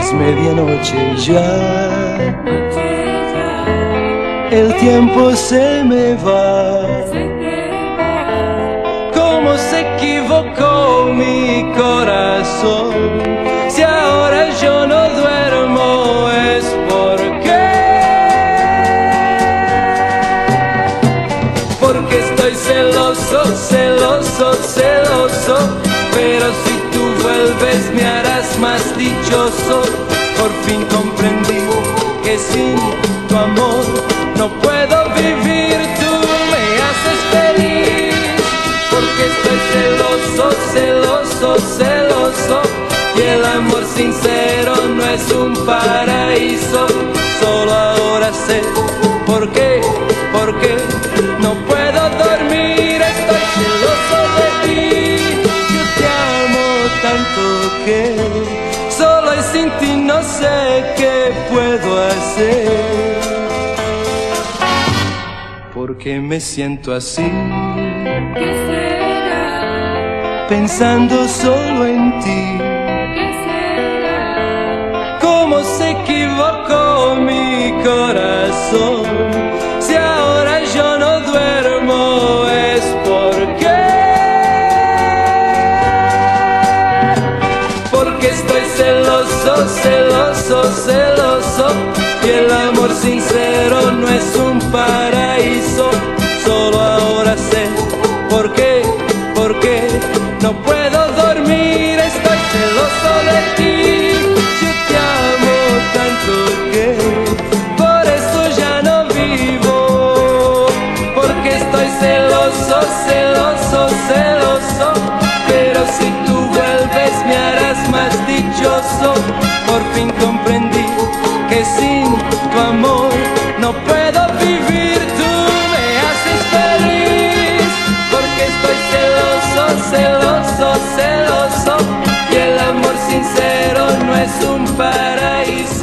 es medianoche ya. El tiempo se me va. ¿Cómo se equivocó mi corazón? Si ahora yo no duermo es porque porque estoy celoso, celoso, celoso. Pero me harás más dichoso. Por fin comprendí que sin tu amor no puedo vivir. Tú me haces feliz porque estoy celoso, celoso, celoso. Y el amor sincero no es un paraíso. Solo ahora sé por sin ti no sé qué puedo hacer. Porque me siento así, ¿Qué será? pensando solo en ti. ¿Qué será? cómo se equivocó celoso, celoso, y el amor sincero no es un paraíso. Solo ahora sé por qué, por qué no puedo dormir. Estoy celoso de ti. Yo te amo tanto que por eso ya no vivo. Porque estoy celoso, celoso, celoso. no es un paraíso.